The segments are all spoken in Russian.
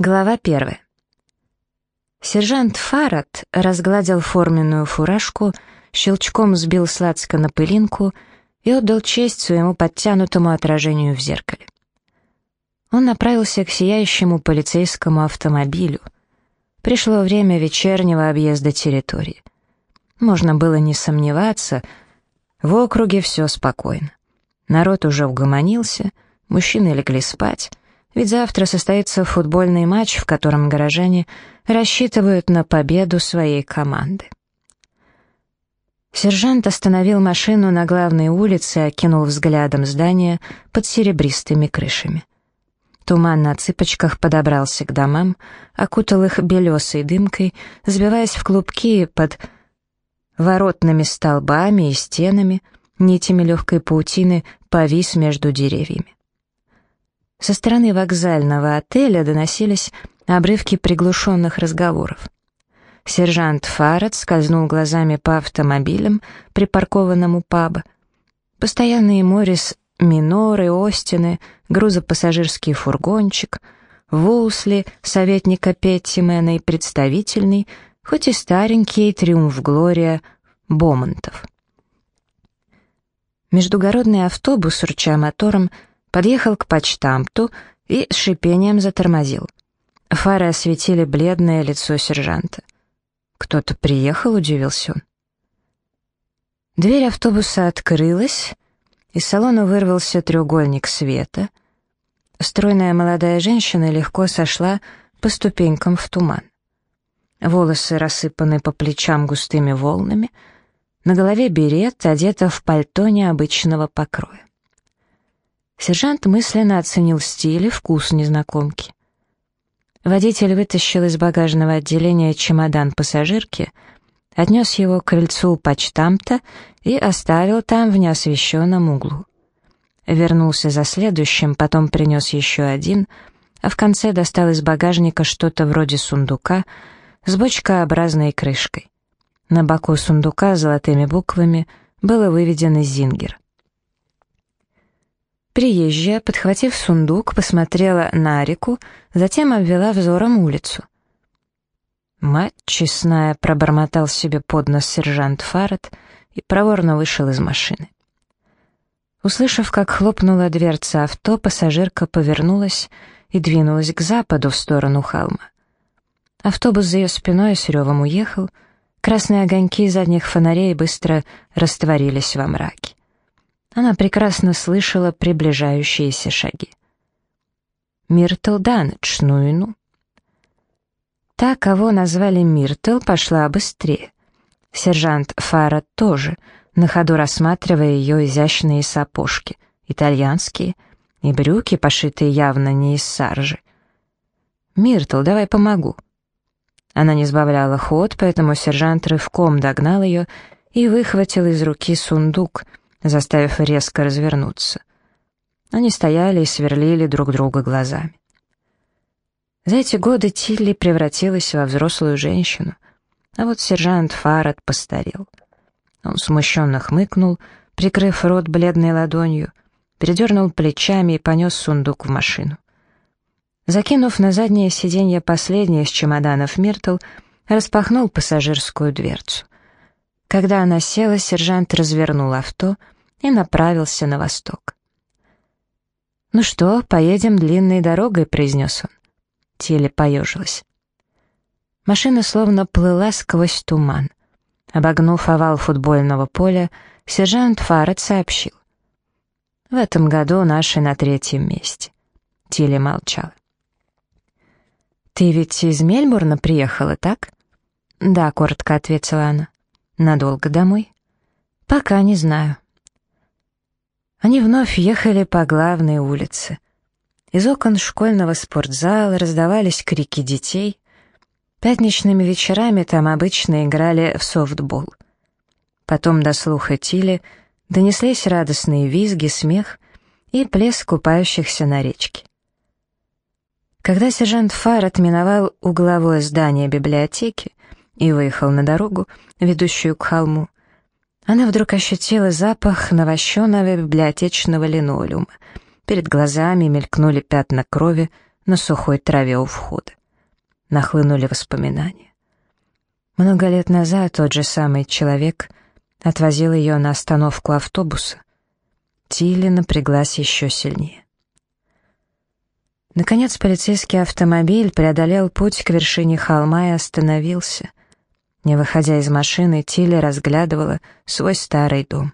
Глава первая. Сержант Фарад разгладил форменную фуражку, щелчком сбил сладко на пылинку и отдал честь своему подтянутому отражению в зеркале. Он направился к сияющему полицейскому автомобилю. Пришло время вечернего объезда территории. Можно было не сомневаться, в округе все спокойно. Народ уже угомонился, мужчины легли спать, ведь завтра состоится футбольный матч, в котором горожане рассчитывают на победу своей команды. Сержант остановил машину на главной улице окинул взглядом здания под серебристыми крышами. Туман на цыпочках подобрался к домам, окутал их белесой дымкой, сбиваясь в клубки под воротными столбами и стенами, нитями легкой паутины повис между деревьями. Со стороны вокзального отеля доносились обрывки приглушенных разговоров. Сержант Фарад скользнул глазами по автомобилям, припаркованному паба. Постоянные Моррис, Миноры, Остины, грузопассажирский фургончик, Вулсли, советника Петтимена и представительный, хоть и старенький Триумф Глория, Бомонтов. Междугородный автобус, рыча мотором, подъехал к почтамту и с шипением затормозил. Фары осветили бледное лицо сержанта. «Кто-то приехал?» — удивился он. Дверь автобуса открылась, из салона вырвался треугольник света. Стройная молодая женщина легко сошла по ступенькам в туман. Волосы рассыпаны по плечам густыми волнами, на голове берет, одета в пальто необычного покроя. Сержант мысленно оценил стиль и вкус незнакомки. Водитель вытащил из багажного отделения чемодан пассажирки, отнес его к крыльцу почтамта и оставил там в неосвещенном углу. Вернулся за следующим, потом принес еще один, а в конце достал из багажника что-то вроде сундука с бочкообразной крышкой. На боку сундука золотыми буквами было выведено «Зингер». Приезжая, подхватив сундук, посмотрела на реку, затем обвела взором улицу. «Мать честная», — пробормотал себе под нос сержант Фаррет и проворно вышел из машины. Услышав, как хлопнула дверца авто, пассажирка повернулась и двинулась к западу в сторону холма. Автобус за ее спиной с ревом уехал, красные огоньки задних фонарей быстро растворились во мраке. Она прекрасно слышала приближающиеся шаги. «Миртл Данедж, ну и ну». Та, кого назвали Миртл, пошла быстрее. Сержант Фара тоже, на ходу рассматривая ее изящные сапожки, итальянские, и брюки, пошитые явно не из саржи. «Миртл, давай помогу». Она не сбавляла ход, поэтому сержант рывком догнал ее и выхватил из руки сундук — заставив резко развернуться. Они стояли и сверлили друг друга глазами. За эти годы Тилли превратилась во взрослую женщину, а вот сержант Фарад постарел. Он смущенно хмыкнул, прикрыв рот бледной ладонью, передернул плечами и понес сундук в машину. Закинув на заднее сиденье последнее из чемоданов Миртл, распахнул пассажирскую дверцу. Когда она села, сержант развернул авто — и направился на восток. «Ну что, поедем длинной дорогой», — произнес он. Теле поежилась. Машина словно плыла сквозь туман. Обогнув овал футбольного поля, сержант Фаррет сообщил. «В этом году наши на третьем месте». Тилли молчала. «Ты ведь из Мельбурна приехала, так?» «Да», — коротко ответила она. «Надолго домой?» «Пока не знаю». Они вновь ехали по главной улице. Из окон школьного спортзала раздавались крики детей. Пятничными вечерами там обычно играли в софтбол. Потом до слуха Тили донеслись радостные визги, смех и плеск купающихся на речке. Когда сержант Фар отминовал угловое здание библиотеки и выехал на дорогу, ведущую к холму, она вдруг ощутила запах навощенного библиотечного линолеума. Перед глазами мелькнули пятна крови на сухой траве у входа. Нахлынули воспоминания. Много лет назад тот же самый человек отвозил ее на остановку автобуса. Тилли напряглась еще сильнее. Наконец полицейский автомобиль преодолел путь к вершине холма и остановился. Не выходя из машины, Тилли разглядывала свой старый дом.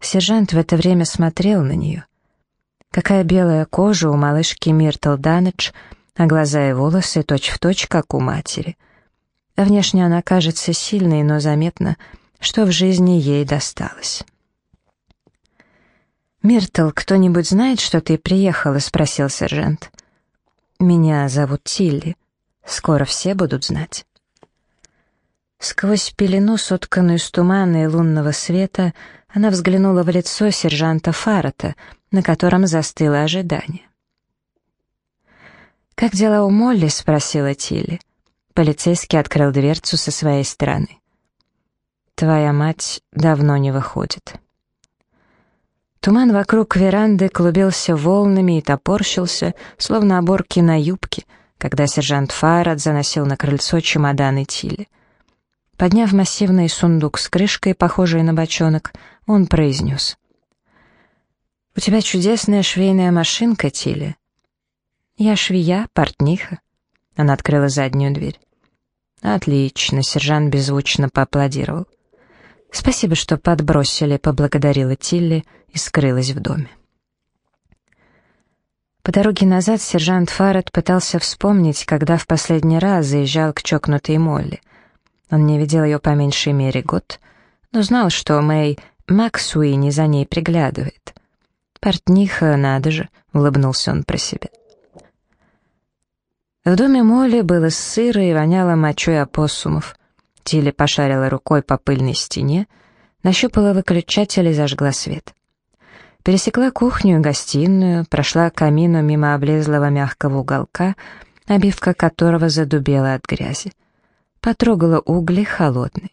Сержант в это время смотрел на нее. Какая белая кожа у малышки Миртл Данедж, а глаза и волосы точь-в-точь, точь, как у матери. Внешне она кажется сильной, но заметно, что в жизни ей досталось. «Миртл, кто-нибудь знает, что ты приехала?» — спросил сержант. «Меня зовут Тилли. Скоро все будут знать». Сквозь пелену, сотканную из тумана и лунного света, она взглянула в лицо сержанта Фарата, на котором застыло ожидание. «Как дела у Молли?» — спросила Тилли. Полицейский открыл дверцу со своей стороны. «Твоя мать давно не выходит». Туман вокруг веранды клубился волнами и топорщился, словно оборки на юбке, когда сержант Фарад заносил на крыльцо чемоданы Тилли. Подняв массивный сундук с крышкой, похожей на бочонок, он произнес. «У тебя чудесная швейная машинка, Тилли». «Я швея, портниха». Она открыла заднюю дверь. «Отлично», — сержант беззвучно поаплодировал. «Спасибо, что подбросили», — поблагодарила Тилли и скрылась в доме. По дороге назад сержант Фаррет пытался вспомнить, когда в последний раз заезжал к чокнутой Молли. Он не видел ее по меньшей мере год, но знал, что Мэй Максуини за ней приглядывает. «Портниха, надо же», — улыбнулся он про себя. В доме Молли было сыро и воняло мочой опоссумов. Тилли пошарила рукой по пыльной стене, нащупала выключатель и зажгла свет. Пересекла кухню и гостиную, прошла к камину мимо облезлого мягкого уголка, обивка которого задубела от грязи. Потрогала угли холодные.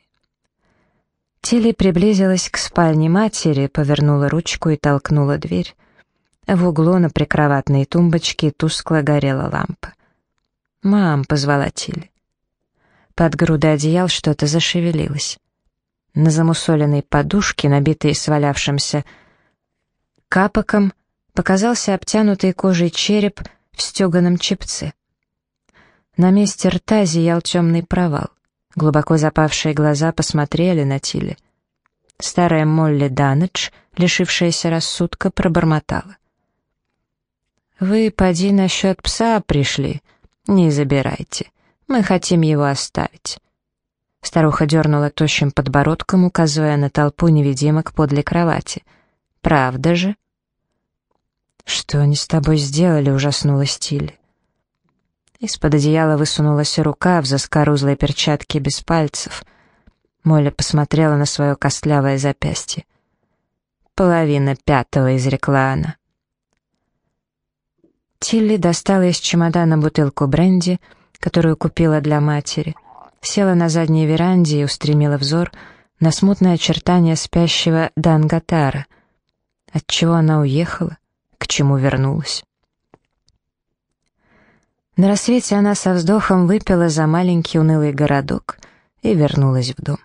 Тилли приблизилась к спальне матери, повернула ручку и толкнула дверь. В углу на прикроватной тумбочке тускло горела лампа. «Мам!» — позвала Тилли. Под грудой одеял что-то зашевелилось. На замусоленной подушке, набитой свалявшимся капоком, показался обтянутый кожей череп в стеганом чепце. На месте рта зиял темный провал. Глубоко запавшие глаза посмотрели на Тилли. Старая Молли Данедж, лишившаяся рассудка, пробормотала. «Вы, поди, насчет пса пришли. Не забирайте. Мы хотим его оставить». Старуха дернула тощим подбородком, указывая на толпу невидимок подле кровати. «Правда же?» «Что они с тобой сделали?» — ужаснулась Тилли. Из-под одеяла высунулась рука в заскорузлой перчатке без пальцев. Молли посмотрела на свое костлявое запястье. «Половина пятого», — изрекла она. Тилли достала из чемодана бутылку бренди, которую купила для матери, села на задней веранде и устремила взор на смутное очертание спящего Дангатара. Отчего она уехала? К чему вернулась? На рассвете она со вздохом выпила за маленький унылый городок и вернулась в дом.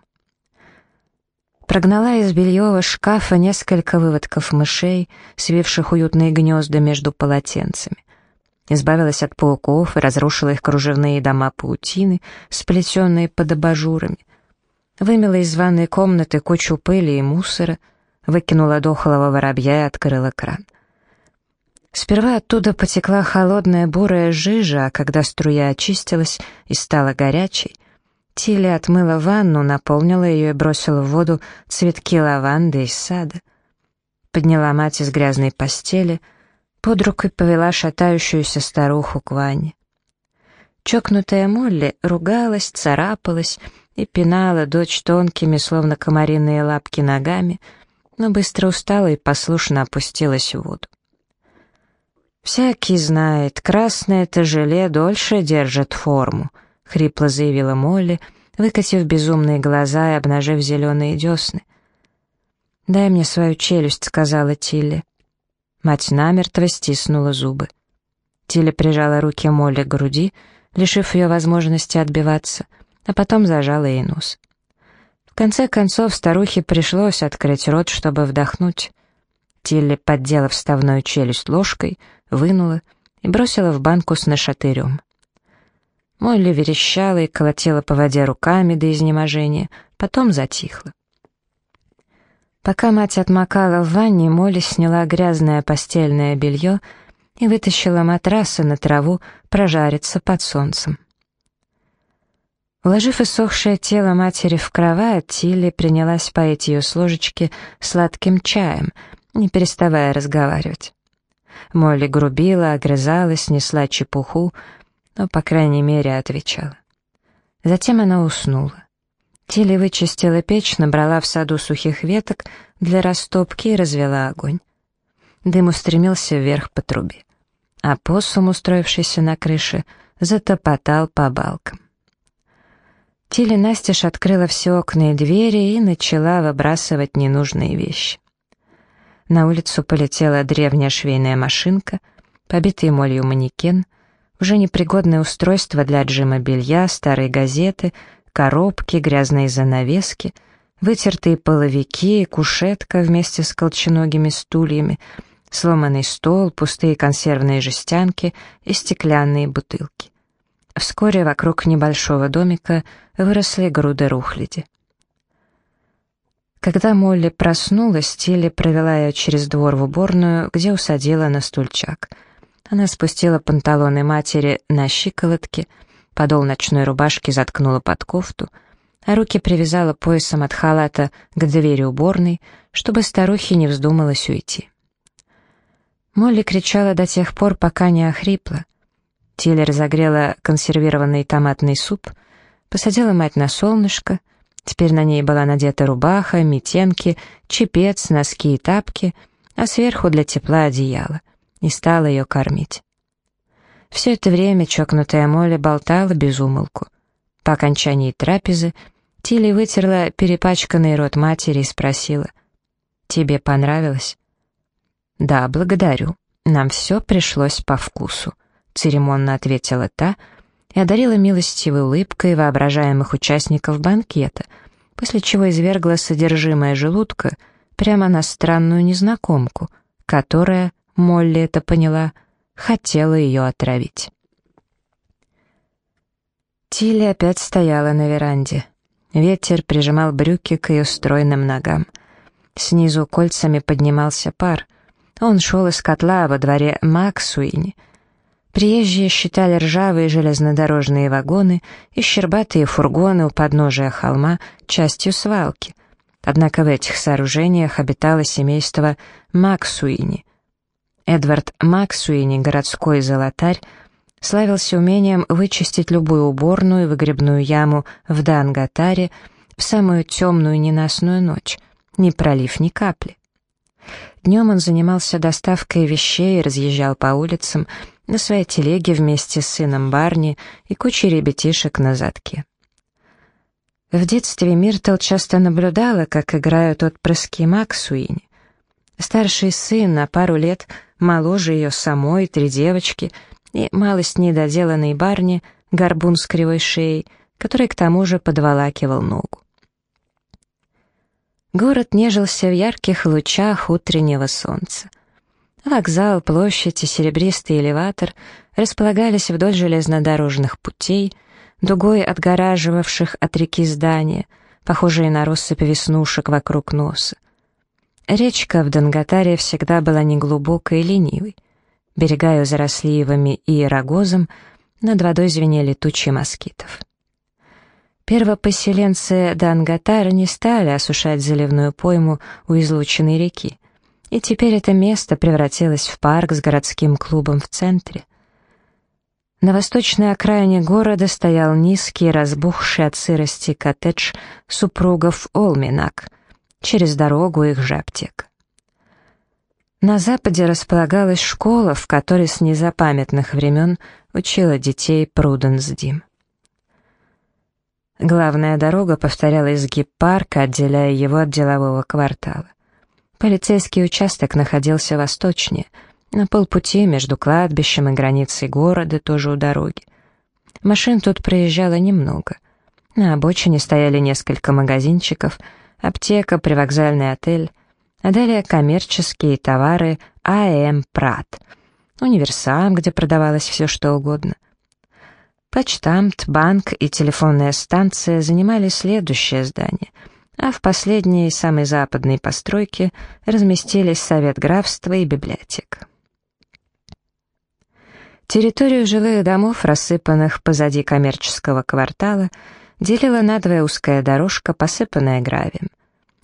Прогнала из бельевого шкафа несколько выводков мышей, свивших уютные гнезда между полотенцами. Избавилась от пауков и разрушила их кружевные дома паутины, сплетенные под абажурами. Вымела из ванной комнаты кучу пыли и мусора, выкинула дохлого воробья и открыла кран. Сперва оттуда потекла холодная бурая жижа, а когда струя очистилась и стала горячей, Тилли отмыла ванну, наполнила ее и бросила в воду цветки лаванды из сада. Подняла мать из грязной постели, под рукой повела шатающуюся старуху к ванне. Чокнутая Молли ругалась, царапалась и пинала дочь тонкими, словно комариные лапки ногами, но быстро устала и послушно опустилась в воду. «Всякий знает, красное-то желе дольше держит форму», — хрипло заявила Молли, выкатив безумные глаза и обнажив зеленые десны. «Дай мне свою челюсть», — сказала Тилли. Мать намертво стиснула зубы. Тиля прижала руки Молли к груди, лишив ее возможности отбиваться, а потом зажала ей нос. В конце концов старухе пришлось открыть рот, чтобы вдохнуть. Тилли поддела вставную челюсть ложкой, вынула и бросила в банку с нашатырем. Молли верещала и колотила по воде руками до изнеможения, потом затихла. Пока мать отмокала в ванне, Молли сняла грязное постельное белье и вытащила матрасы на траву прожариться под солнцем. Уложив иссохшее тело матери в кровать, Тилли принялась поить ее с ложечки сладким чаем, не переставая разговаривать. Молли грубила, огрызалась, несла чепуху, но, по крайней мере, отвечала. Затем она уснула. Тилли вычистила печь, набрала в саду сухих веток для растопки и развела огонь. Дым устремился вверх по трубе, а посум, устроившийся на крыше, затопотал по балкам. Тилли настежь открыла все окна и двери и начала выбрасывать ненужные вещи. На улицу полетела древняя швейная машинка, побитый молью манекен, уже непригодное устройство для отжима белья, старые газеты, коробки, грязные занавески, вытертые половики, кушетка вместе с колченогими стульями, сломанный стол, пустые консервные жестянки и стеклянные бутылки. Вскоре вокруг небольшого домика выросли груды рухляди. Когда Молли проснулась, Тилли провела ее через двор в уборную, где усадила на стульчак. Она спустила панталоны матери на щиколотки, подол ночной рубашки заткнула под кофту, а руки привязала поясом от халата к двери уборной, чтобы старухе не вздумалось уйти. Молли кричала до тех пор, пока не охрипла. Тилли разогрела консервированный томатный суп, посадила мать на солнышко — Теперь на ней была надета рубаха, метенки, чепец, носки и тапки, а сверху для тепла одеяло, и стала ее кормить. Все это время чокнутая Молли болтала без умолку. По окончании трапезы Тилли вытерла перепачканный рот матери и спросила, «Тебе понравилось?» «Да, благодарю. Нам все пришлось по вкусу», — церемонно ответила та, — и одарила милостивой улыбкой воображаемых участников банкета, после чего извергла содержимое желудка прямо на странную незнакомку, которая, Молли это поняла, хотела ее отравить. Тилли опять стояла на веранде. Ветер прижимал брюки к ее стройным ногам. Снизу кольцами поднимался пар. Он шел из котла во дворе Максуини — Приезжие считали ржавые железнодорожные вагоны и щербатые фургоны у подножия холма частью свалки. Однако в этих сооружениях обитало семейство Максуини. Эдвард Максуини, городской золотарь, славился умением вычистить любую уборную и выгребную яму в Дангатаре в самую темную ненастную ночь, не пролив ни капли. Днем он занимался доставкой вещей и разъезжал по улицам, на своей телеге вместе с сыном Барни и кучей ребятишек на задке. В детстве Миртл часто наблюдала, как играют отпрыски Максуини. Старший сын на пару лет моложе ее самой, три девочки и малость недоделанный Барни, горбун с кривой шеей, который к тому же подволакивал ногу. Город нежился в ярких лучах утреннего солнца. Вокзал, площадь и серебристый элеватор располагались вдоль железнодорожных путей, дугой отгораживавших от реки здания, похожие на россыпь веснушек вокруг носа. Речка в Донготаре всегда была неглубокой и ленивой. Берега ее заросли ивами и рогозом, над водой звенели тучи москитов. Первопоселенцы Данготара не стали осушать заливную пойму у излученной реки и теперь это место превратилось в парк с городским клубом в центре. На восточной окраине города стоял низкий, разбухший от сырости коттедж супругов Олминак, через дорогу их же. На западе располагалась школа, в которой с незапамятных времен учила детей Пруденс-Дим. Главная дорога повторяла изгиб парка, отделяя его от делового квартала. Полицейский участок находился восточнее, На полпути между кладбищем и границей города, тоже у дороги. Машин тут проезжало немного. На обочине стояли несколько магазинчиков, аптека, привокзальный отель, а далее коммерческие товары АМ «Прат», универсам, где продавалось все что угодно. Почтамт, банк и телефонная станция занимали следующее здание, а в последней, самой западной постройке разместились совет графства и библиотека. Территорию жилых домов, рассыпанных позади коммерческого квартала, делила надвое узкая дорожка, посыпанная гравием.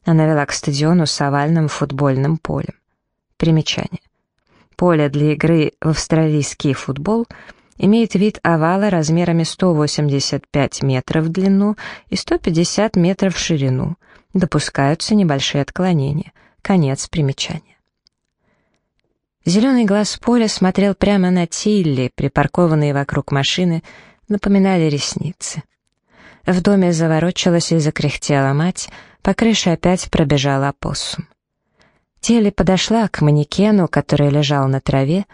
Она вела к стадиону с овальным футбольным полем. Примечание. Поле для игры в австралийский футбол имеет вид овала размерами 185 метров в длину и 150 метров в ширину. Допускаются небольшие отклонения. Конец примечания. Зеленый глаз поля смотрел прямо на Тилли, припаркованные вокруг машины, напоминали ресницы. В доме заворочилась и закряхтела мать, по крыше опять пробежал опоссум. Телли подошла к манекену, который лежал на траве,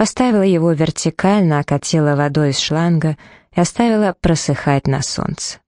поставила его вертикально, окатила водой из шланга и оставила просыхать на солнце.